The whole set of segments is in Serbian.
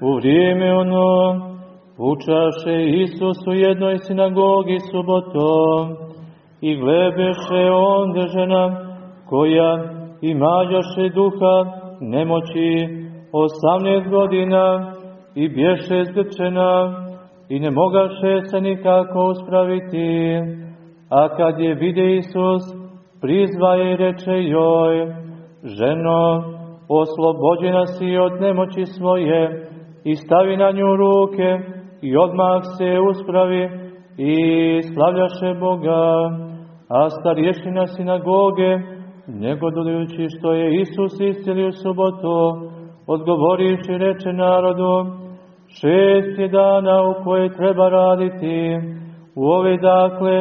U vrijeme ono učaše Isus u jednoj sinagogi subotom i glebeše onda žena koja imađaše duha nemoći osamnaest godina i bješe zgrčena i ne mogaše se nikako uspraviti. A kad je vide Isus, prizva i reče joj, ženo, oslobođena si od nemoći svoje i stavi na nju ruke i odmah se uspravi i slavljaše Boga. A starješina sinagoge, negodujući što je Isus iscelio subotu, odgovoriši reče narodu, šest je dana u koje treba raditi, u ove dakle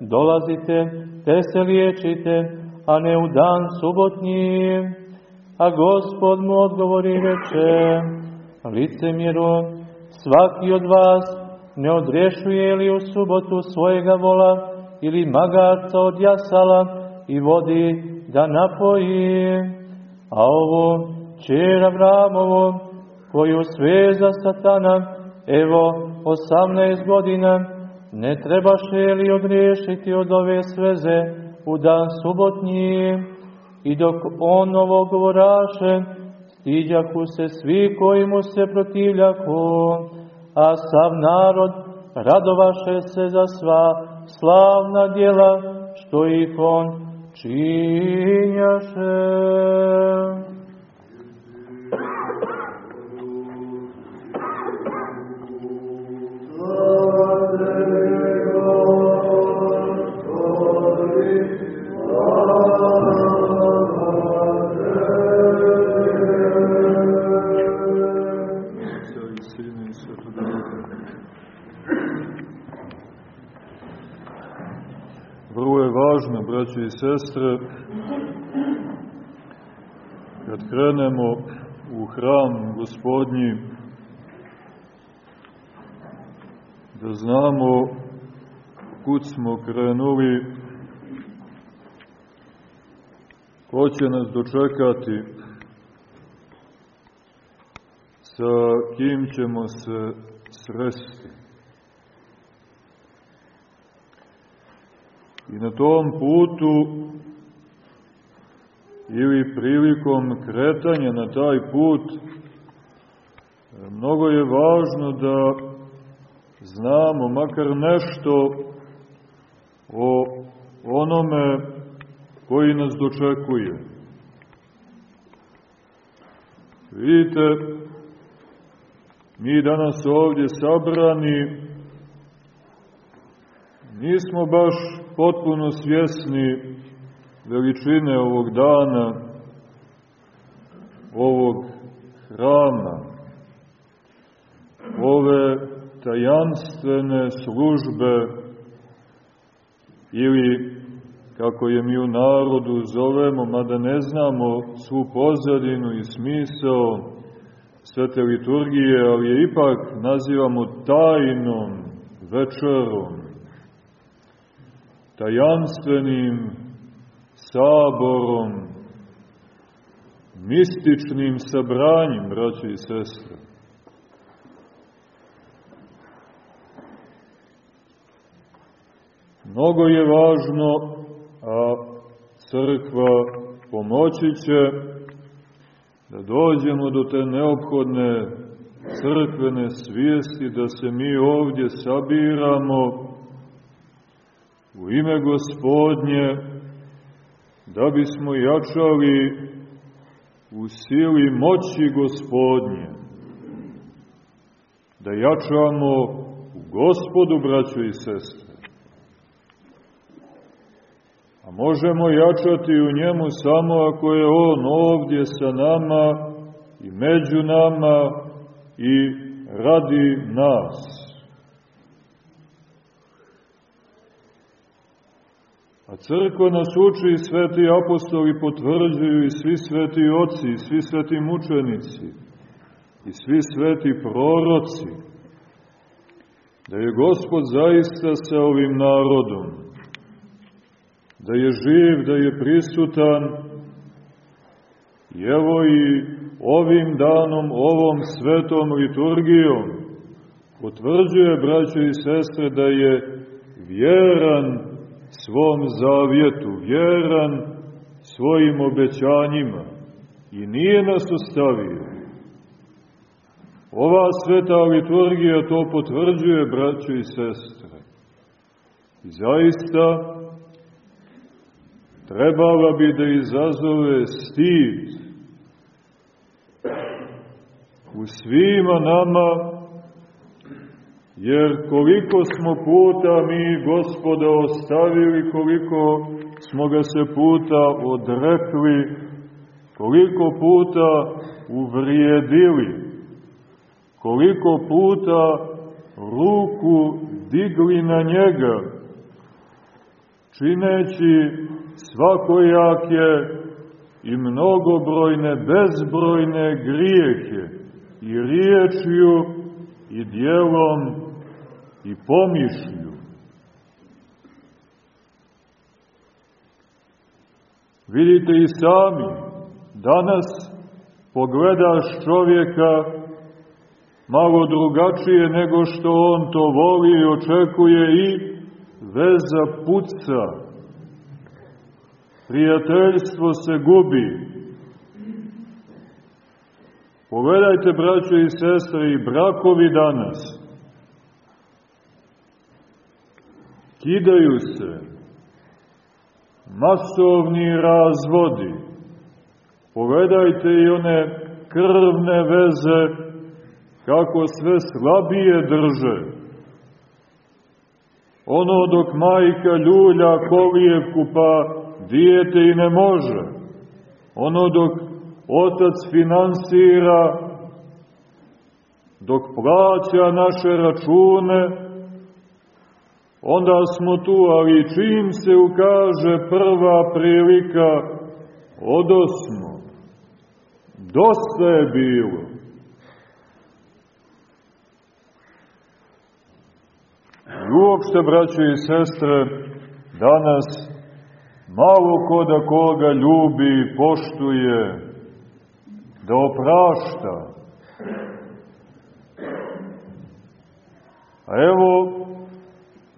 dolazite, te se liječite, a ne u dan subotnji. A gospod mu odgovori reče, licemjeru, svaki od vas ne odrešuje li u subotu svojega vola ili magarca od jasala i vodi da napoji, a ovo čera Vramovo, koju sveza satana, evo, osamnaest godina, ne trebaše li odriješiti od ove sveze u dan subotnji, i dok on ovo govoraše, stiđaku se svi koji mu se protivljaku, a sav narod radovaše se za sva slavna djela što ih on činjaše. Sestre, kad krenemo u hram gospodnji, da znamo kud smo krenuli, ko će nas dočekati, sa kim ćemo se sresti. I na tom putu ili prilikom kretanja na taj put mnogo je važno da znamo makar nešto o onome koji nas dočekuje. Vidite, mi danas ovdje sabrani nismo baš potpuno svjesni veličine ovog dana, ovog hrama, ove tajanstvene službe ili, kako je mi u narodu zovemo, mada ne znamo svu pozadinu i smisao svete liturgije, ali je ipak nazivamo tajnom večerom, tajanstvenim saborom, mističnim sabranjem, braće i sestre. Mnogo je važno, a crkva pomoći će da dođemo do te neophodne crkvene svijesti, da se mi ovdje sabiramo u ime gospodnje, da bismo jačali u sili moći gospodnje, da jačamo u gospodu, braćo i sestre. A možemo jačati u njemu samo ako je on ovdje sa nama i među nama i radi nas. A crkva nas uči i sveti apostoli potvrđuju i svi sveti oci, i svi sveti mučenici, i svi sveti proroci, da je Gospod zaista sa ovim narodom, da je živ, da je prisutan, i evo i ovim danom, ovom svetom liturgijom, potvrđuje, braćo i sestre, da je vjeran svom zavjetu, vjeran svojim obećanjima i nije nas ostavio. Ova sveta liturgija to potvrđuje, braćo i sestre. I zaista, trebala bi da izazove stid u svima nama, jer koliko smo puta mi gospoda ostavili, koliko smo ga se puta odrekli, koliko puta uvrijedili, koliko puta ruku digli na njega, čineći svakojake i mnogobrojne, bezbrojne grijehe i riječju i dijelom i pomišlju. Vidite i sami, danas pogledaš čovjeka malo drugačije nego što on to voli i očekuje i veza puca. Prijateljstvo se gubi. Pogledajte, braćo i sestre, i brakovi danas. Kidaju se. Masovni razvodi. Pogledajte i one krvne veze kako sve slabije drže. Ono dok majka ljulja kolijevku pa dijete i ne može. Ono dok Otac finansira, dok plaća naše račune, onda smo tu, ali čim se ukaže prva prilika, odosmo. Dosta je bilo. I uopšte, braće i sestre, danas malo ko da koga ljubi i poštuje, da oprašta. A evo,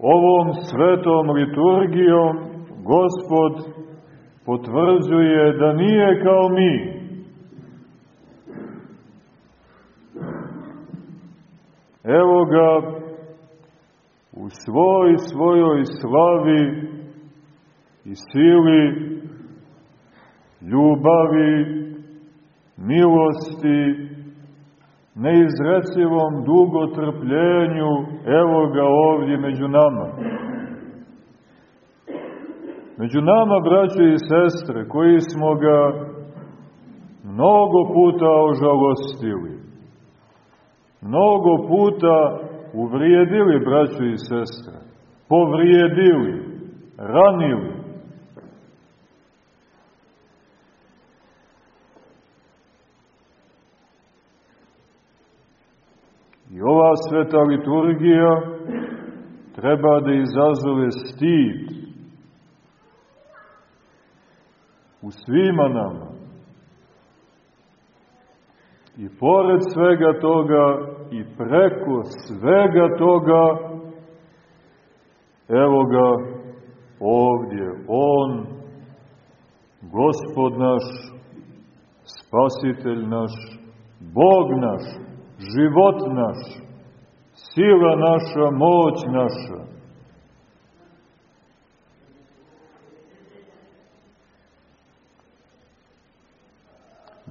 ovom svetom liturgijom Gospod potvrđuje da nije kao mi. Evo ga u svoj svojoj slavi i sili, ljubavi, milosti, neizrecivom dugotrpljenju, evo ga ovdje među nama. Među nama, braće i sestre, koji smo ga mnogo puta ožalostili, mnogo puta uvrijedili, braće i sestre, povrijedili, ranili, I ova sveta liturgija treba da izazove stid u svima nama. I pored svega toga i preko svega toga, evo ga ovdje, On, Gospod naš, Spasitelj naš, Bog naš, život naš, sila naša, moć naša.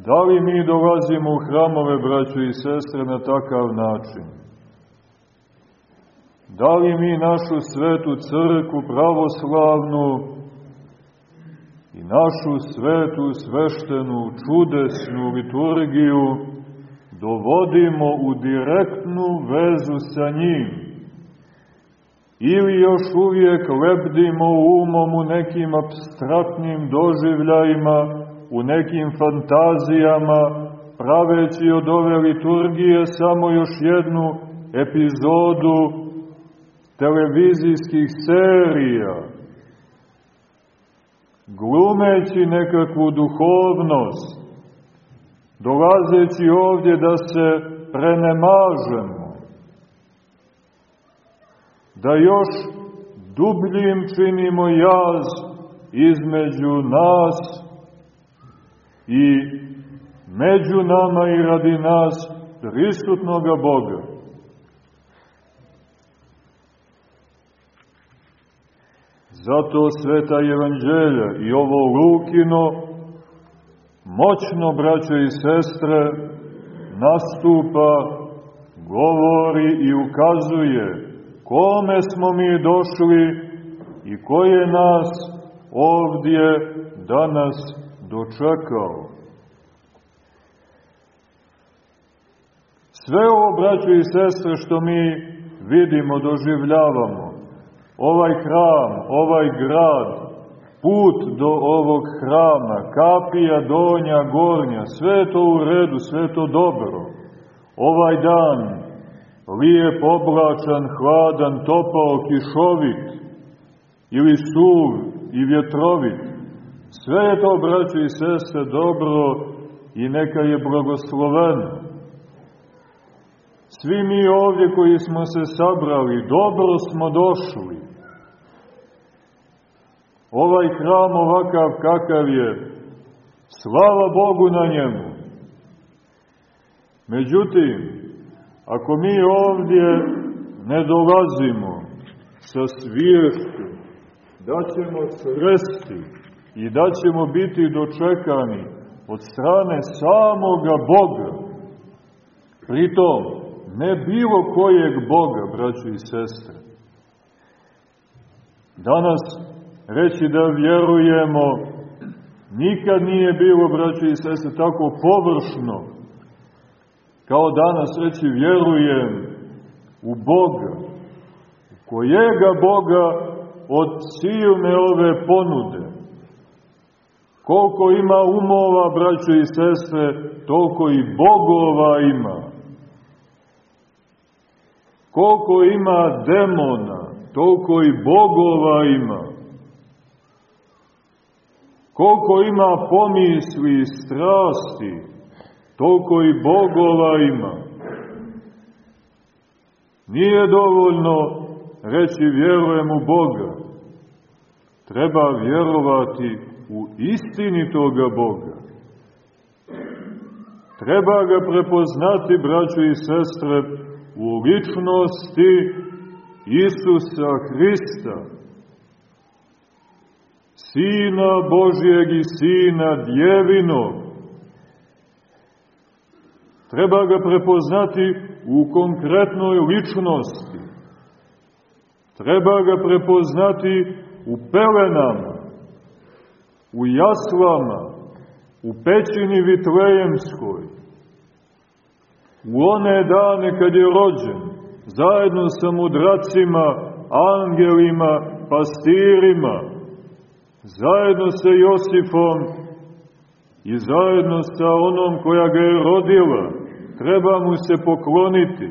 Da li mi dolazimo u hramove, braćo i sestre, na takav način? Da li mi našu svetu crku pravoslavnu i našu svetu, sveštenu, čudesnu liturgiju dovodimo u direktnu vezu sa njim. Ili još uvijek lebdimo umom u nekim abstraktnim doživljajima, u nekim fantazijama, praveći od ove liturgije samo još jednu epizodu televizijskih serija, glumeći nekakvu duhovnost, dolazeći ovdje da se prenemažemo, da još dubljim činimo jaz između nas i među nama i radi nas prisutnoga Boga. Zato sveta evanđelja i ovo Lukino moćno, braćo i sestre, nastupa, govori i ukazuje kome smo mi došli i ko je nas ovdje danas dočekao. Sve ovo, braćo i sestre, što mi vidimo, doživljavamo, ovaj hram, ovaj grad, put do ovog hrama, kapija donja, gornja, sve to u redu, sve to dobro. Ovaj dan, lijep, oblačan, hladan, topao, kišovit, ili suv i vjetrovit, sve je to, braćo i sestre, dobro i neka je blagosloveno. Svi mi ovdje koji smo se sabrali, dobro smo došli. Ovaj hram ovakav kakav je, slava Bogu na njemu. Međutim, ako mi ovdje ne dolazimo sa sviješću da ćemo sresti i da ćemo biti dočekani od strane samoga Boga, pritom ne bilo kojeg Boga, braći i sestre. Danas reći da vjerujemo, nikad nije bilo, braći i sese, tako površno, kao danas reći vjerujem u Boga, u kojega Boga od silne ove ponude. Koliko ima umova, braćo i sestre, toliko i bogova ima. Koliko ima demona, toliko i bogova ima. Koliko ima pomisli i strasti, toliko i bogova ima. Nije dovoljno reći vjerujem u Boga. Treba vjerovati u istinitoga Boga. Treba ga prepoznati, braćo i sestre, u ličnosti Isusa Hrista, Sina Božijeg i Sina Djevinog. Treba ga prepoznati u konkretnoj ličnosti. Treba ga prepoznati u pelenama, u jaslama, u pećini Vitlejemskoj, u one dane kad je rođen, zajedno sa mudracima, angelima, pastirima, zajedno sa Josifom i zajedno sa onom koja ga je rodila, treba mu se pokloniti.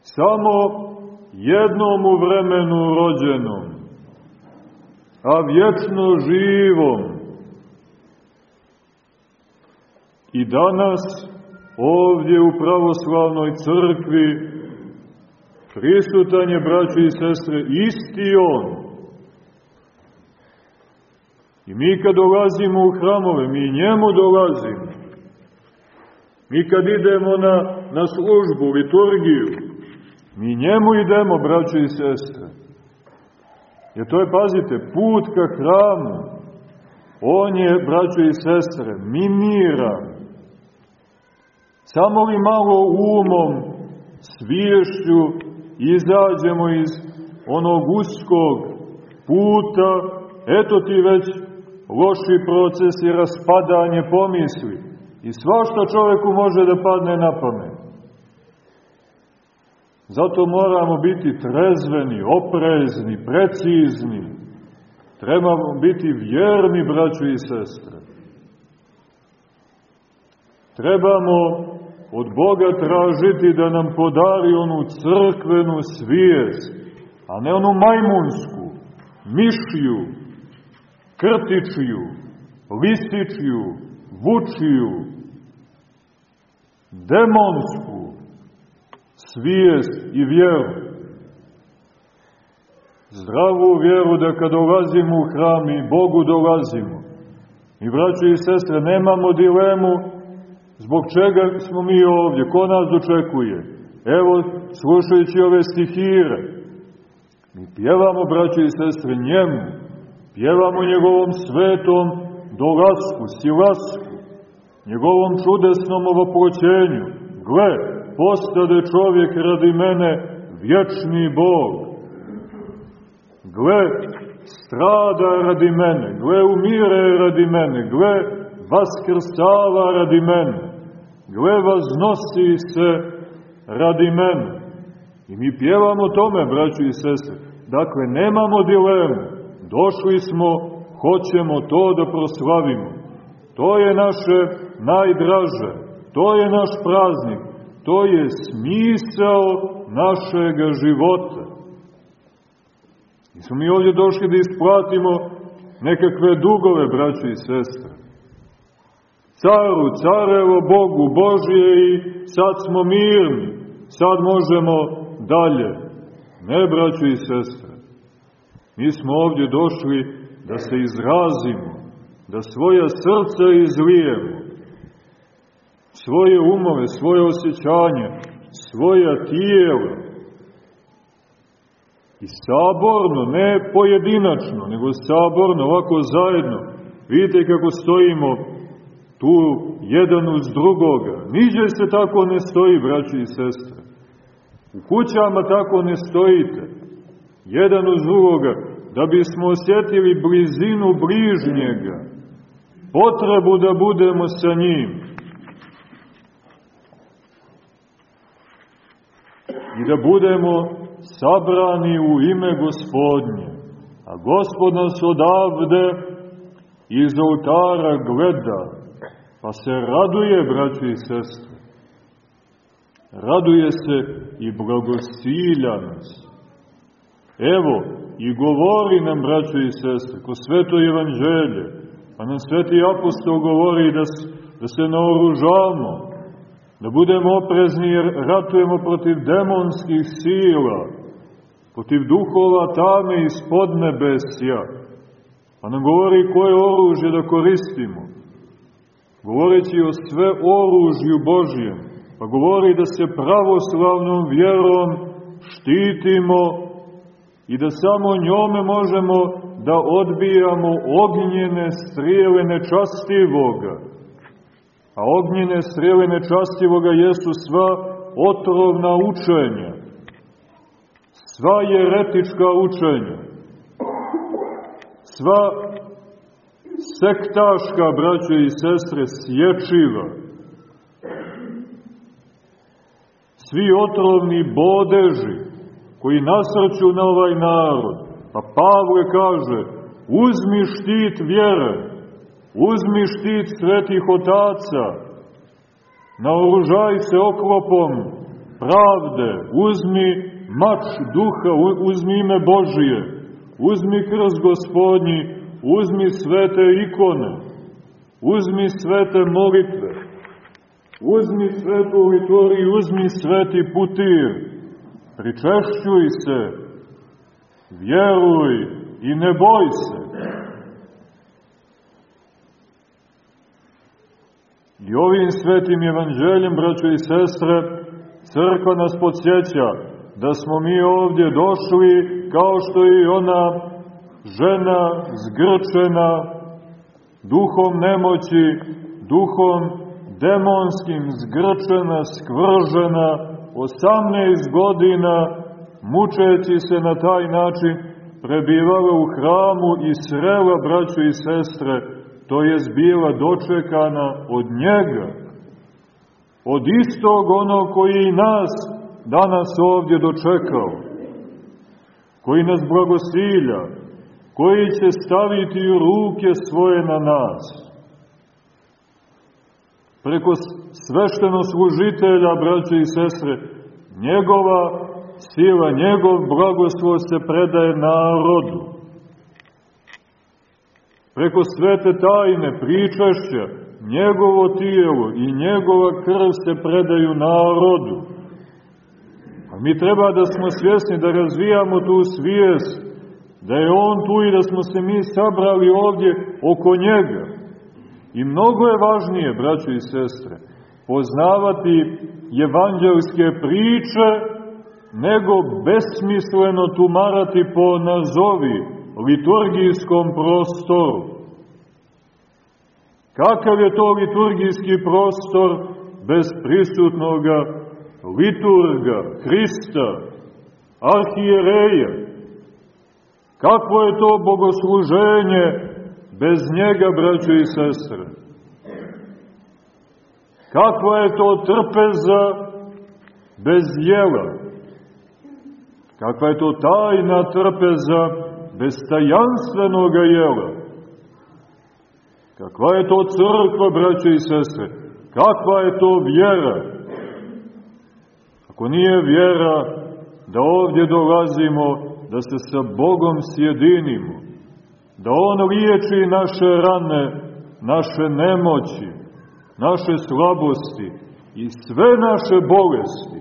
Samo jednom u vremenu rođenom, a vječno živom. I danas ovdje u pravoslavnoj crkvi Prisutan je, braći i sestre, isti On. I mi kad dolazimo u hramove, mi njemu dolazimo. Mi kad idemo na, na službu, liturgiju, mi njemu idemo, braći i sestre. Jer to je, pazite, put ka hramu. On je, braćo i sestre, mimiran. Samo li malo umom, sviješću izađemo iz onog uskog puta, eto ti već loši proces i raspadanje pomisli. I svašta čoveku može da padne na pamet. Zato moramo biti trezveni, oprezni, precizni. Trebamo biti vjerni, braćo i sestre. Trebamo od Boga tražiti da nam podari onu crkvenu svijest, a ne onu majmunsku, mišju, krtičju, lističiju, vučiju, demonsku svijest i vjeru. Zdravu vjeru da kad dolazimo u hram i Bogu dolazimo. I braći i sestre, nemamo dilemu zbog čega smo mi ovdje, ko nas dočekuje. Evo, slušajući ove stihire, mi pjevamo, braći i sestre, njemu, pjevamo njegovom svetom dolasku, silasku, njegovom čudesnom ovopoćenju. Gle, postade čovjek radi mene vječni Bog. Gle, strada radi mene, gle, umire radi mene, gle, vaskrsava radi mene, gle, vaznosi se radi mene. I mi pjevamo tome, braću i sestre. Dakle, nemamo dilemu. Došli smo, hoćemo to da proslavimo. To je naše najdraže, to je naš praznik, to je smisao našeg života. Nismo mi ovdje došli da isplatimo nekakve dugove, braće i sestre. Caru, carevo, Bogu, Božije i sad smo mirni, sad možemo dalje. Ne, braće i sestre. Mi smo ovdje došli da se izrazimo, da svoja srca izlijemo, svoje umove, svoje osjećanje, svoja tijela. I saborno, ne pojedinačno, nego saborno, ovako zajedno. Vidite kako stojimo tu jedan uz drugoga. Niđe se tako ne stoji, braći i sestre. U kućama tako ne stojite. Jedan uz drugoga, da bismo osjetili blizinu bližnjega, potrebu da budemo sa njim. I da budemo sabrani u ime gospodnje. A gospod nas odavde iz oltara gleda, pa se raduje, braći i sestre. Raduje se i blagosilja nas. Evo, i govori nam, braćo i sestre, ko sveto evanđelje, pa nam sveti apostol govori da, da se naoružamo, da budemo oprezni jer ratujemo protiv demonskih sila, protiv duhova tame iz podnebesja. Pa nam govori koje oružje da koristimo, govoreći o sve oružju Božijem, pa govori da se pravoslavnom vjerom štitimo i da samo njome možemo da odbijamo ognjene strijele nečastivoga. A ognjene strijele nečastivoga jesu sva otrovna učenja, sva jeretička učenja, sva sektaška, braćo i sestre, sječiva, svi otrovni bodeži koji nasrću na ovaj narod. Pa Pavle kaže, uzmi štit vjere, uzmi štit svetih otaca, naoružaj se oklopom pravde, uzmi mač duha, uzmi ime Božije, uzmi krst gospodnji, uzmi svete ikone, uzmi svete molitve, uzmi svetu lituriju, uzmi sveti putir, pričešćuj se, vjeruj i ne boj se. I ovim svetim evanđeljem, braćo i sestre, crkva nas podsjeća da smo mi ovdje došli kao što i ona žena zgrčena duhom nemoći, duhom demonskim zgrčena, skvržena, 18 godina mučeći se na taj način prebivala u hramu i srela braćo i sestre, to je bila dočekana od njega, od istog onog koji i nas danas ovdje dočekao, koji nas blagosilja, koji će staviti ruke svoje na nas. Preko svešteno služitelja, braće i sestre, njegova sila, njegov blagoslov se predaje narodu. preko svete tajne, pričašća, njegovo tijelo i njegova krv se predaju narodu. A mi treba da smo svjesni da razvijamo tu svijest, da je On tu i da smo se mi sabrali ovdje oko njega. I mnogo je važnije, braćo i sestre, poznavati evanđelske priče, nego besmisleno tumarati po nazovi liturgijskom prostoru. Kakav je to liturgijski prostor bez prisutnoga liturga, Hrista, arhijereja? Kakvo je to bogosluženje bez njega, braćo i sestre? Kakva je to trpeza bez jela? Kakva je to tajna trpeza bez tajanstvenoga jela? Kakva je to crkva, braće i sestre? Kakva je to vjera? Ako nije vjera da ovdje dolazimo, da se sa Bogom sjedinimo, da On liječi naše rane, naše nemoći, naše slabosti i sve naše bolesti.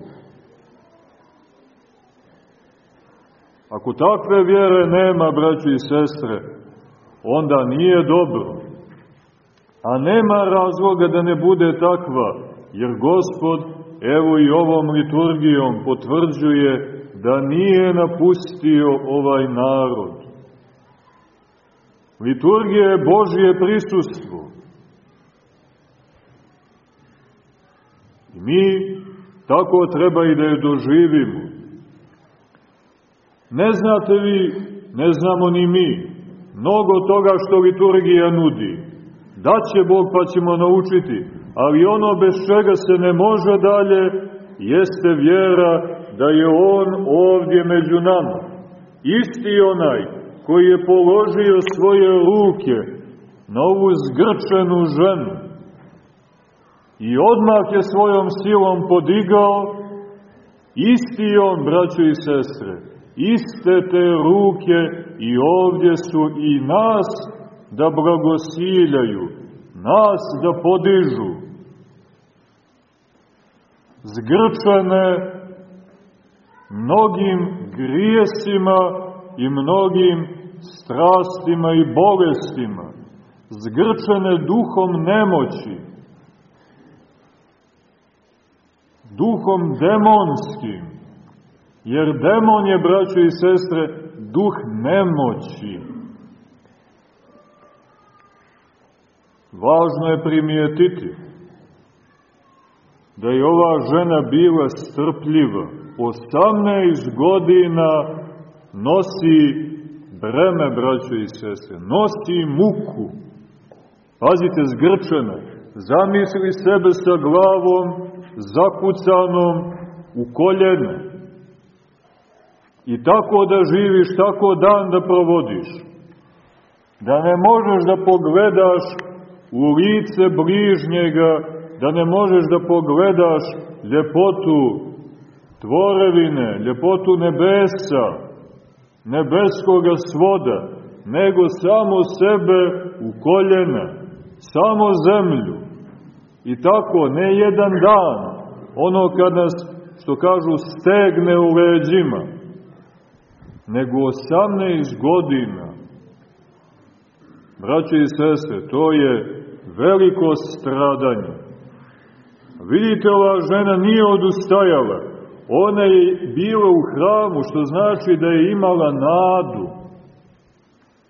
Ako takve vjere nema, braći i sestre, onda nije dobro. A nema razloga da ne bude takva, jer Gospod, evo i ovom liturgijom, potvrđuje da nije napustio ovaj narod. Liturgija je Božje prisustvo. I mi tako treba i da je doživimo. Ne znate vi, ne znamo ni mi, mnogo toga što liturgija nudi. Daće Bog pa ćemo naučiti, ali ono bez čega se ne može dalje, jeste vjera da je On ovdje među nama. Isti onaj koji je položio svoje ruke na ovu zgrčenu ženu i odmah je svojom silom podigao, isti on, braćo i sestre, iste te ruke i ovdje su i nas da blagosiljaju, nas da podižu. Zgrčane mnogim grijesima i mnogim strastima i bolestima, zgrčene duhom nemoći, duhom demonskim, jer demon je, braćo i sestre, duh nemoći. Važno je primijetiti da je ova žena bila strpljiva. 18 godina nosi breme, braćo i sestre, nosi muku. Pazite, zgrčena, zamisli sebe sa glavom zakucanom u koljenu. I tako da živiš, tako dan da provodiš. Da ne možeš da pogledaš u lice bližnjega, da ne možeš da pogledaš ljepotu tvorevine, ljepotu nebesa, nebeskoga svoda, nego samo sebe u koljena, samo zemlju. I tako, ne jedan dan, ono kad nas, što kažu, stegne u leđima, nego 18 godina. Braće i sese, to je veliko stradanje. Vidite, ova žena nije odustajala. Ona je bila u hramu, što znači da je imala nadu.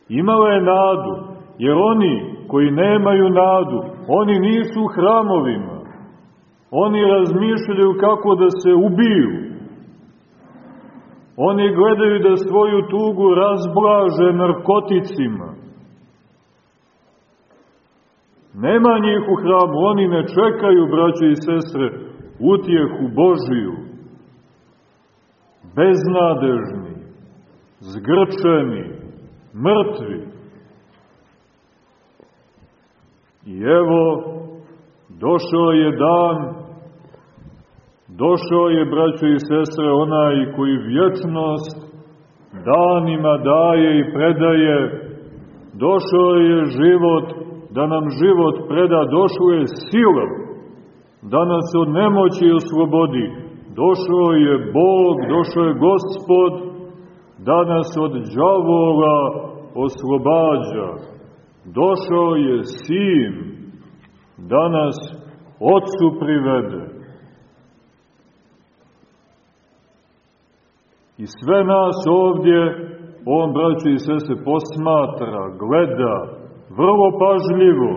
Imala je nadu, jer oni koji nemaju nadu, oni nisu u hramovima. Oni razmišljaju kako da se ubiju. Oni gledaju da svoju tugu razblaže narkoticima. Nema njih u hramu, oni ne čekaju, braće i sestre, utjehu Božiju. Beznadežni, zgrčeni, mrtvi. I evo, došao je dan, došao je, braćo i sestre, onaj koji vječnost danima daje i predaje, došao je život, da nam život preda, došao je sila, da nas od nemoći oslobodi. Došao je Bog, došao je Gospod, da nas od džavola oslobađa. Došao je Sin, da nas Otcu privede. I sve nas ovdje, on, braći i sese, posmatra, gleda, vrlo pažljivo,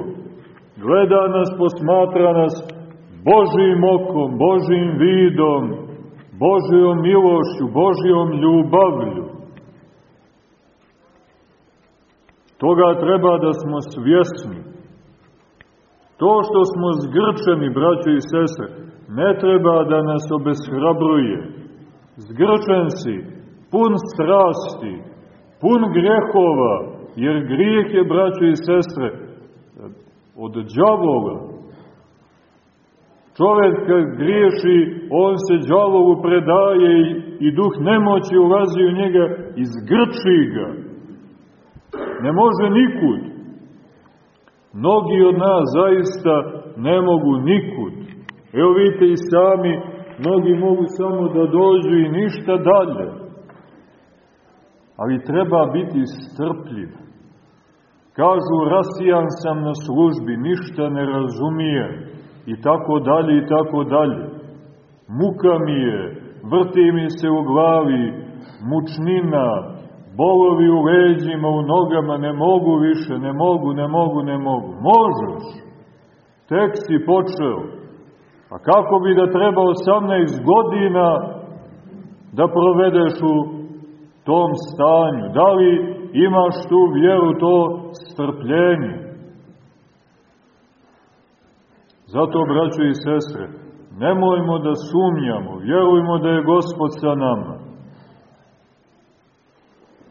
gleda nas, posmatra nas Božijim okom, Božijim vidom, Božijom milošću, Božijom ljubavlju. Toga treba da smo svjesni. To što smo zgrčeni, braćo i sestre, ne treba da nas obeshrabruje. Zgrčen si, pun strasti, pun grehova, jer grijeh je, braćo i sestre, od džavola. Čovek kad griješi, on se džavovu predaje i, i duh nemoći ulazi u njega i zgrči ga. Ne može nikud. Mnogi od nas zaista ne mogu nikud. Evo vidite i sami, mnogi mogu samo da dođu i ništa dalje. Ali treba biti strpljiv. Kažu, rasijan sam na službi, ništa ne razumijem, i tako dalje, i tako dalje. Muka mi je, vrti mi se u glavi, mučnina, bolovi u leđima, u nogama, ne mogu više, ne mogu, ne mogu, ne mogu. Možeš, tek si počeo. A kako bi da treba 18 godina da provedeš u tom stanju? Da li imaš tu vjeru, to strpljenje? Zato, braćo i sestre, nemojmo da sumnjamo, vjerujmo da je Gospod sa nama.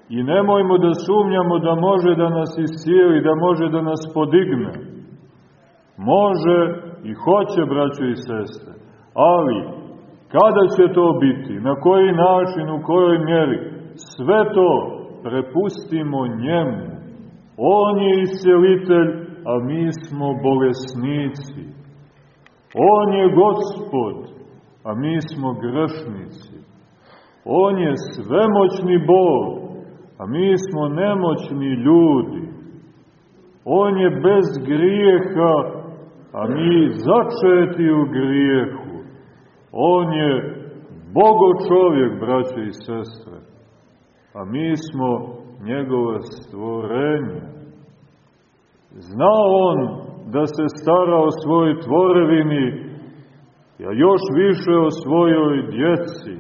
I nemojmo da sumnjamo da može da nas iscijeli, da može da nas podigne. Može i hoće, braćo i sestre. Ali, kada će to biti, na koji način, u kojoj mjeri, sve to prepustimo njemu. On je iscelitelj, a mi smo bolesnici. On je gospod, a mi smo grešnici. On je svemoćni Bog, a mi smo nemoćni ljudi. On je bez grijeha, a mi začeti u grijehu. On je Bogo čovjek, braće i sestre, a mi smo njegove stvorenje. Zna on da se stara o svojoj tvorevini, a još više o svojoj djeci.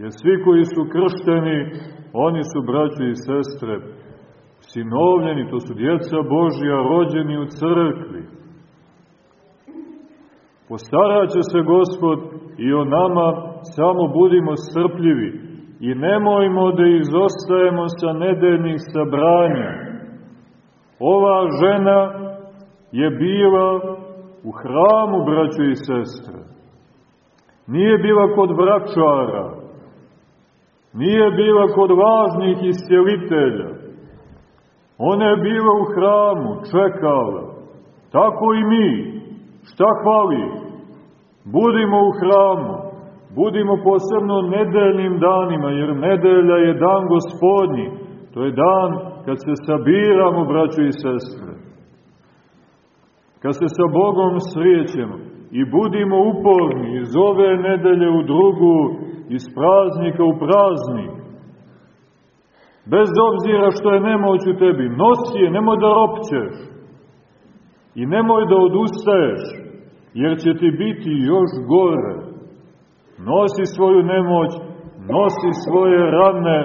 Jer svi koji su kršteni, oni su, braće i sestre, sinovljeni, to su djeca Božja, rođeni u crkvi. Postaraće se Gospod i o nama, samo budimo strpljivi i nemojmo da izostajemo sa nedeljnih sabranja. Ova žena je bila u hramu, braćo i sestre. Nije bila kod vračara, nije bila kod važnih iscelitelja. Ona je bila u hramu, čekala. Tako i mi. Šta hvali? Budimo u hramu. Budimo posebno nedeljnim danima, jer nedelja je dan gospodnji. To je dan kad se sabiramo, braćo i sestre. Kad se sa Bogom srijećemo i budimo uporni iz ove nedelje u drugu, iz praznika u praznik. Bez obzira što je nemoć u tebi, nosi je, nemoj da ropćeš. I nemoj da odustaješ, jer će ti biti još gore. Nosi svoju nemoć, nosi svoje rane,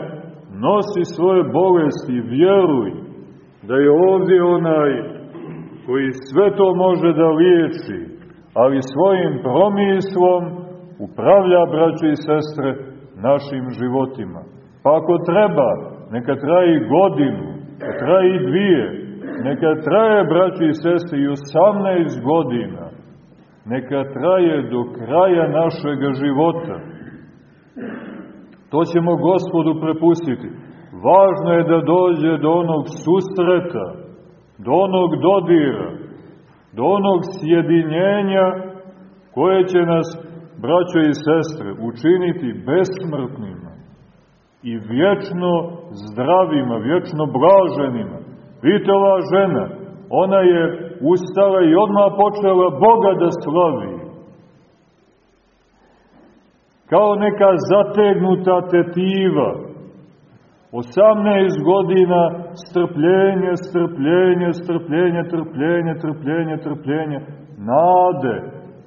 nosi svoje bolesti, vjeruj da je ovdje onaj koji sve to može da liječi, ali svojim promislom upravlja, braćo i sestre, našim životima. Pa ako treba, neka traje i godinu, neka traje i dvije, neka traje, braćo i sestre, i 18 godina, neka traje do kraja našega života. To ćemo gospodu prepustiti. Važno je da dođe do onog susreta, do onog dodira, do onog sjedinjenja koje će nas, braćo i sestre, učiniti besmrtnima i vječno zdravima, vječno blaženima. Vidite ova žena, ona je ustala i odmah počela Boga da slavi. Kao neka zategnuta tetiva, 18 godina strpljenje, strpljenje, strpljenje, trpljenje, trpljenje, trpljenje, nade,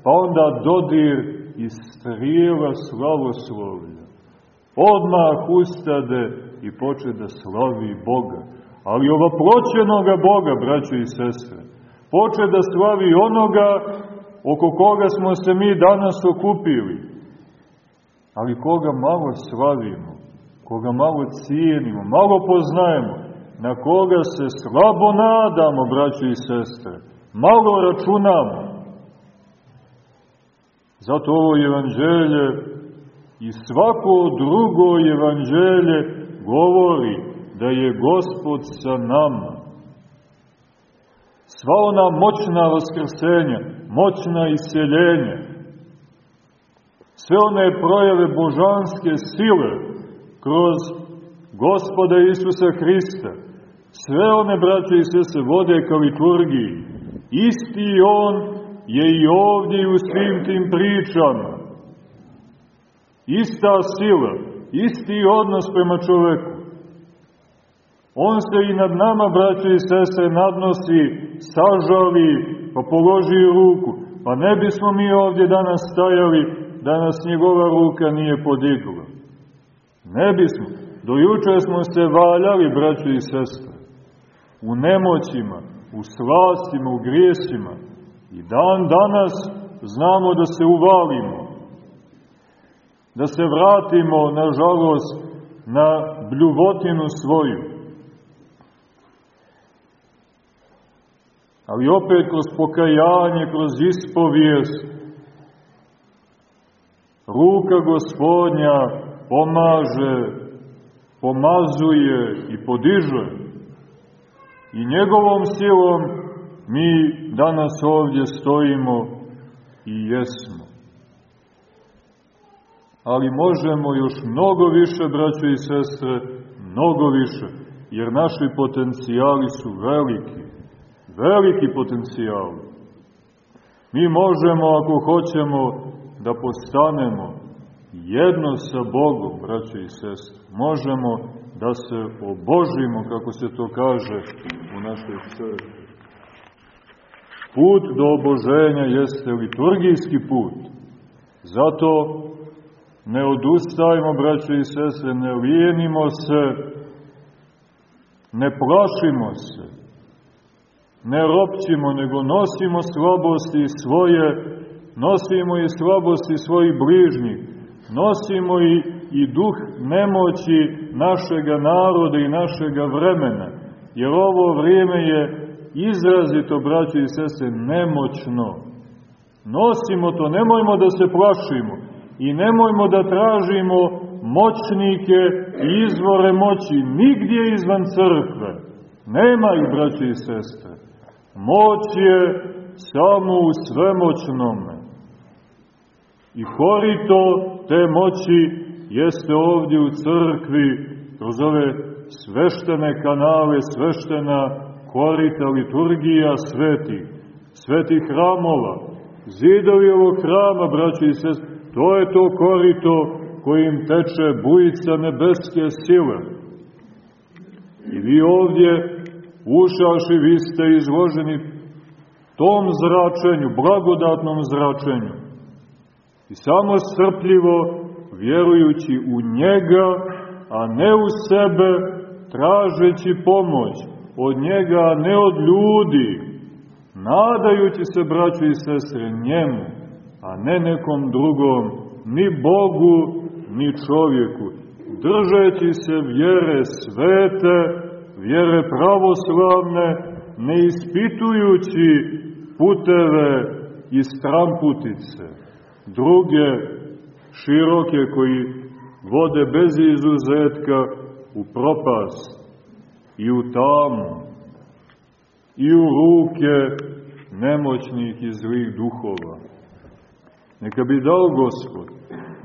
pa onda dodir i strijela slavoslovlja. Odmah ustade i poče da slavi Boga. Ali ova proćenoga Boga, braćo i sestre, poče da slavi onoga oko koga smo se mi danas okupili. Ali koga malo slavimo, koga malo cijenimo, malo poznajemo, na koga se slabo nadamo, braći i sestre, malo računamo. Zato ovo evanđelje i svako drugo evanđelje govori da je Gospod sa nama. Sva ona moćna vaskrsenja, moćna iseljenja, sve one projave božanske sile, kroz gospoda Isusa Hrista. Sve one, braće i sve, se vode ka liturgiji. Isti On je i ovdje i u svim tim pričama. Ista sila, isti odnos prema čoveku. On se i nad nama, braće i sestre, nadnosi, sažali, pa položi ruku. Pa ne bismo mi ovdje danas stajali da nas njegova ruka nije podigla. Ne bismo. Do juče smo se valjali, braćo i sestre, u nemoćima, u slastima, u grijesima. I dan danas znamo da se uvalimo. Da se vratimo, nažalost, na bljuvotinu svoju. Ali opet kroz pokajanje, kroz ispovijest, ruka gospodnja pomaže, pomazuje i podiže. I njegovom silom mi danas ovdje stojimo i jesmo. Ali možemo još mnogo više, braćo i sestre, mnogo više, jer naši potencijali su veliki, veliki potencijali. Mi možemo, ako hoćemo, da postanemo jedno sa Bogom, braćo i sestre. Možemo da se obožimo, kako se to kaže u našoj crkvi. Put do oboženja jeste liturgijski put. Zato ne odustajmo, braćo i sestre, ne lijenimo se, ne plašimo se, ne ropćimo, nego nosimo slabosti svoje, nosimo i slabosti svojih bližnjih, nosimo i, i duh nemoći našega naroda i našega vremena, jer ovo vrijeme je izrazito, braći i sese, nemoćno. Nosimo to, nemojmo da se plašimo i nemojmo da tražimo moćnike i izvore moći nigdje izvan crkve. Nema ih, braći i sestre. Moć je samo u svemoćnome. I korito te moći jeste ovdje u crkvi, kroz ove sveštene kanale, sveštena korita, liturgija sveti, sveti hramova, zidovi ovog hrama, braći i sest, to je to korito kojim teče bujica nebeske sile. I vi ovdje, ušaši, vi ste izloženi tom zračenju, blagodatnom zračenju, I samo strpljivo, vjerujući u njega, a ne u sebe, tražeći pomoć od njega, a ne od ljudi, nadajući se, braćo i sestre, njemu, a ne nekom drugom, ni Bogu, ni čovjeku, držeći se vjere svete, vjere pravoslavne, ne ispitujući puteve i stramputice druge široke koji vode bez izuzetka u propast i u tamu i u ruke nemoćnih i zlih duhova. Neka bi dao Gospod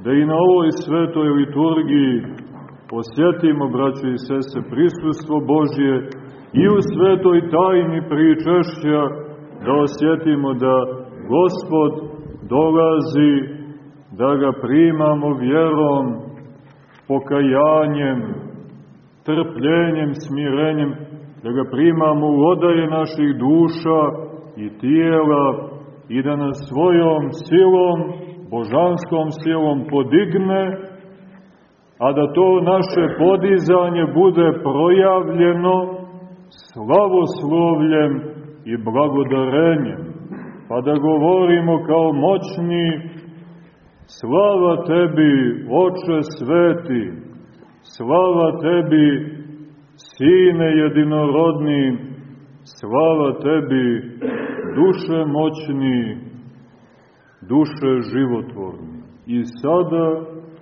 da i na ovoj svetoj liturgiji osjetimo, braćo i sese, prisustvo Božje i u svetoj tajni pričešća da osjetimo da Gospod dolazi, da ga primamo vjerom, pokajanjem, trpljenjem, smirenjem, da ga primamo u odaje naših duša i tijela i da nas svojom silom, božanskom silom podigne, a da to naše podizanje bude projavljeno slavoslovljem i blagodarenjem, pa da govorimo kao moćni Slava tebi, oče sveti, slava tebi, Sine jedinorodni, slava tebi, duše moćni, duše životvorni, i sada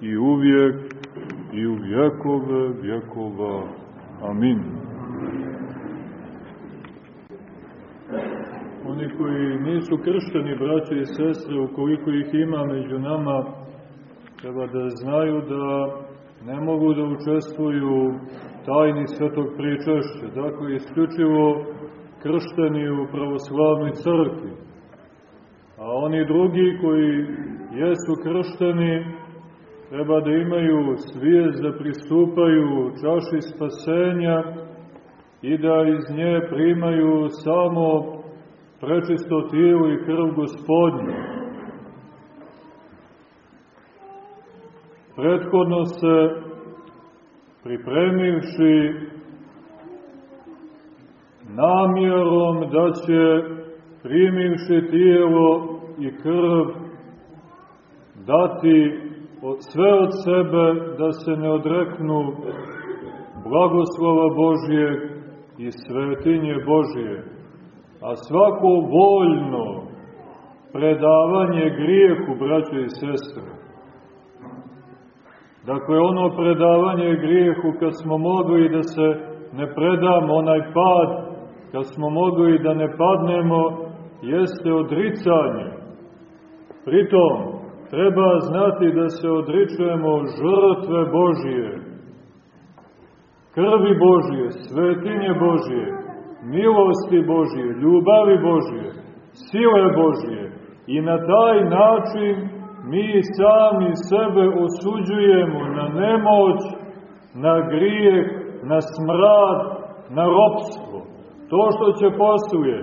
i uvijek i u vjekove vjekova. Amin. Oni koji nisu kršteni, braće i sestre, ukoliko ih ima među nama, treba da znaju da ne mogu da učestvuju tajni svetog pričešća, dakle isključivo kršteni u pravoslavnoj crkvi. A oni drugi koji jesu kršteni, treba da imaju svijest da pristupaju čaši spasenja i da iz nje primaju samo prečisto tijelo i krv gospodnju. Prethodno se pripremivši namjerom da će primivši tijelo i krv dati sve od sebe da se ne odreknu blagoslova Božje i svetinje Božje, a svako voljno predavanje grijehu, braćo i sestre, Dakle, ono predavanje grijehu kad smo mogli da se ne predamo, onaj pad, kad smo mogli da ne padnemo, jeste odricanje. Pritom, treba znati da se odričujemo žrtve Božije, krvi Božije, svetinje Božije, milosti Božije, ljubavi Božije, sile Božije i na taj način mi sami sebe osuđujemo na nemoć, na grijeh, na smrad, na ropstvo. To što će posluje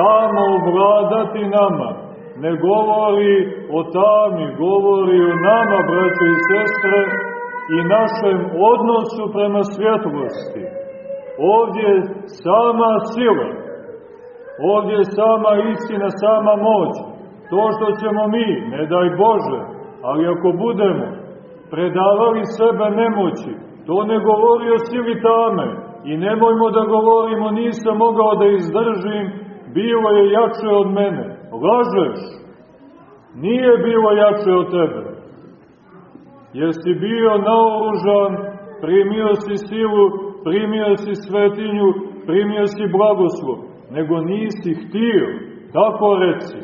tamo vladati nama, ne govori o tami, govori o nama, braće i sestre, i našem odnosu prema svjetlosti. Ovdje je sama sila, ovdje je sama istina, sama moć, To što ćemo mi, ne daj Bože, ali ako budemo predavali sebe nemoći, to ne govori o sili tame. I nemojmo da govorimo, nisam mogao da izdržim, bilo je jače od mene. Lažeš. Nije bilo jače od tebe. Jer si bio naoružan, primio si silu, primio si svetinju, primio si blagoslov, nego nisi htio, tako reci.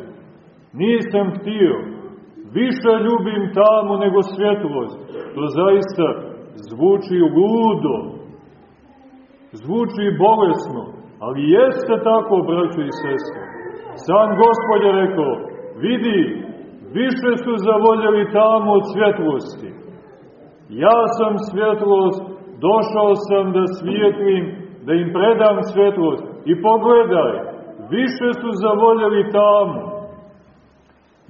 Nisam htio. Više ljubim tamo nego svjetlost. To zaista zvuči ludo. Zvuči bolesno. Ali jeste tako, braćo i sestre. Sam Gospod je rekao, vidi, više su zavoljeli tamo od svjetlosti. Ja sam svjetlost, došao sam da svijetlim, da im predam svjetlost. I pogledaj, više su zavoljeli tamo.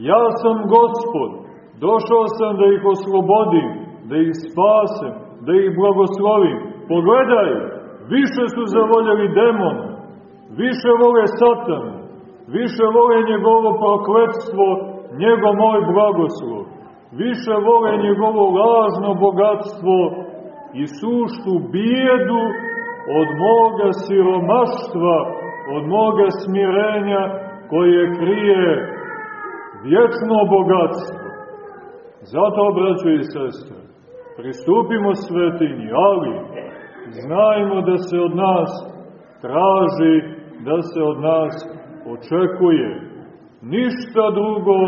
Ja sam gospod, došao sam da ih oslobodim, da ih spasem, da ih blagoslovim. Pogledaj, više su zavoljeli demon, više vole satan, više vole njegovo prokletstvo, njegov moj blagoslov, više vole njegovo lažno bogatstvo i suštu bijedu od moga siromaštva, od moga smirenja koje krije vječno bogatstvo. Zato, braćo i sestre, pristupimo svetinji, ali znajmo da se od nas traži, da se od nas očekuje. Ništa drugo,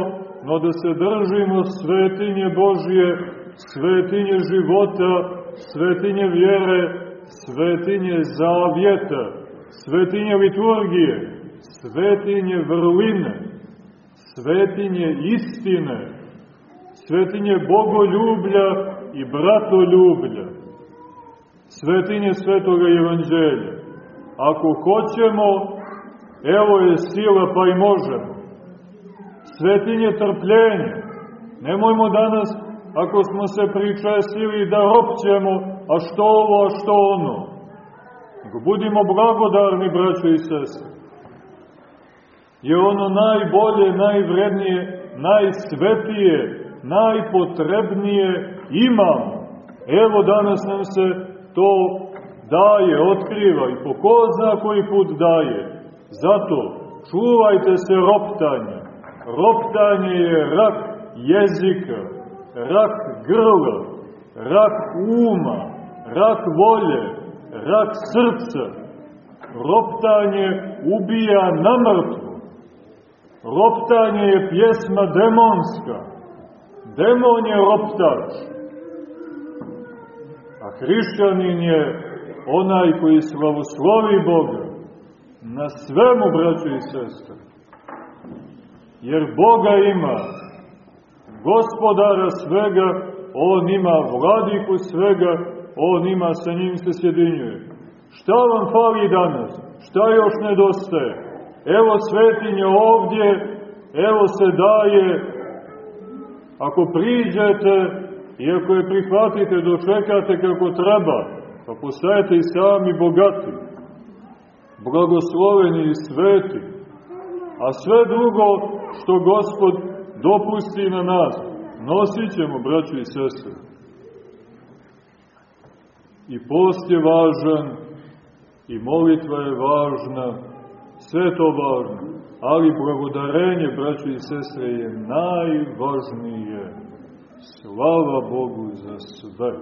no da se držimo svetinje Božje, svetinje života, svetinje vjere, svetinje zavjeta, svetinje liturgije, svetinje vrline, svetinje istine, svetinje bogoljublja i bratoljublja, svetinje svetoga evanđelja. Ako hoćemo, evo je sila pa i možemo. Svetinje trpljenja. Nemojmo danas, ako smo se pričesili, da ropćemo, a što ovo, a što ono. Nego budimo blagodarni, braćo i sestre. Je ono najbolje, najvrednije, najsvetije, najpotrebnije imamo. Evo danas nam se to daje, otkriva i po ko zna koji put daje. Zato čuvajte se roptanja. Roptanje je rak jezika, rak grla, rak uma, rak volje, rak srca. Roptanje ubija na mrtvo. Roptanje je pjesma demonska. Demon je roptač. A hrišćanin je onaj koji slavoslovi Boga na svemu, braćo i sestre. Jer Boga ima, gospodara svega, On ima vladiku svega, On ima, sa njim se sjedinjuje. Šta vam fali danas? Šta još nedostaje? Evo svetinje ovdje, evo se daje. Ako priđete i ako je prihvatite, dočekate kako treba, pa postajete i sami bogati, blagosloveni i sveti, a sve drugo što Gospod dopusti na nas, nosit ćemo, braćo i sestre. I post je važan, i molitva je važna, sve to važno, ali blagodarenje, braćo i sestre, je najvažnije. Slava Bogu za sve.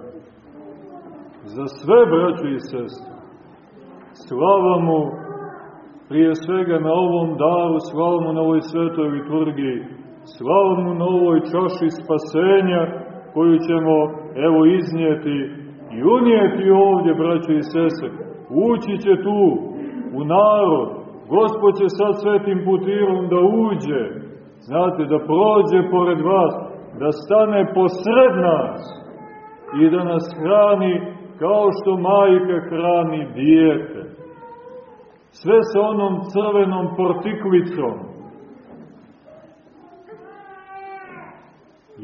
Za sve, braćo i sestre. Slava mu prije svega na ovom daru, slava mu na ovoj svetoj liturgiji, slava mu na ovoj čaši spasenja koju ćemo evo iznijeti i unijeti ovdje, braćo i sestre. Ući će tu, u narod. Gospod će sad svetim putirom da uđe, znate, da prođe pored vas, da stane posred nas i da nas hrani kao što majka hrani dijete. Sve sa onom crvenom portiklicom.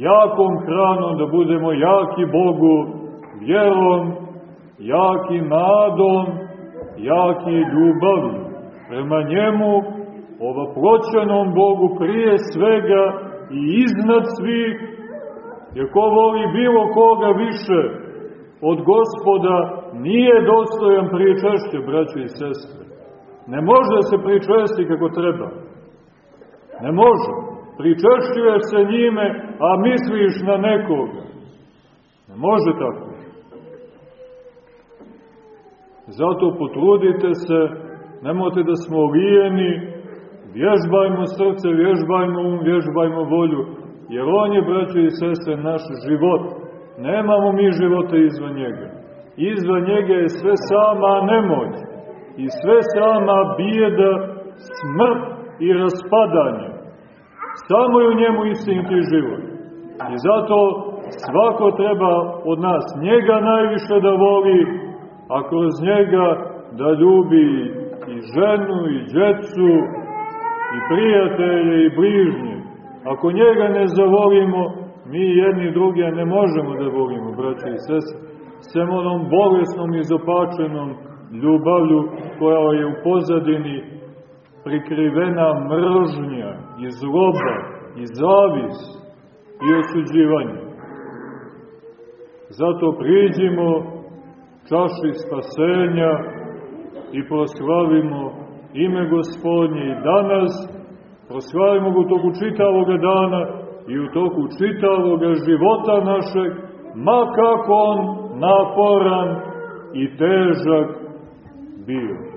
Jakom hranom da budemo jaki Bogu, vjerom, jaki nadom, jaki ljubavlju. Prema njemu, ovoploćenom Bogu prije svega i iznad svih, jer ko voli bilo koga više od gospoda, nije dostojan pričešće, braće i sestre. Ne može se pričesti kako treba. Ne može. Pričešćuje se njime, a misliš na nekoga. Ne može tako. Zato potrudite se, nemojte da smo lijeni, vježbajmo srce, vježbajmo um, vježbajmo volju, jer On je, braćo i sestre, naš život. Nemamo mi života izvan njega. Izvan njega je sve sama nemoć i sve sama bijeda, smrt i raspadanje. Samo je u njemu istiniti život. I zato svako treba od nas njega najviše da voli, a kroz njega da ljubi i ženu, i djecu, i prijatelje, i bližnje. Ako njega ne zavolimo, mi jedni drugi ne možemo da volimo, braće i sese, sem onom bolesnom i zapačenom ljubavlju koja je u pozadini prikrivena mržnja i zloba i zavis i osuđivanje. Zato priđimo čaši spasenja i proslavimo ime Gospodnje i danas, proslavimo ga u toku čitavoga dana i u toku čitavoga života našeg, ma kako on naporan, i težak bio.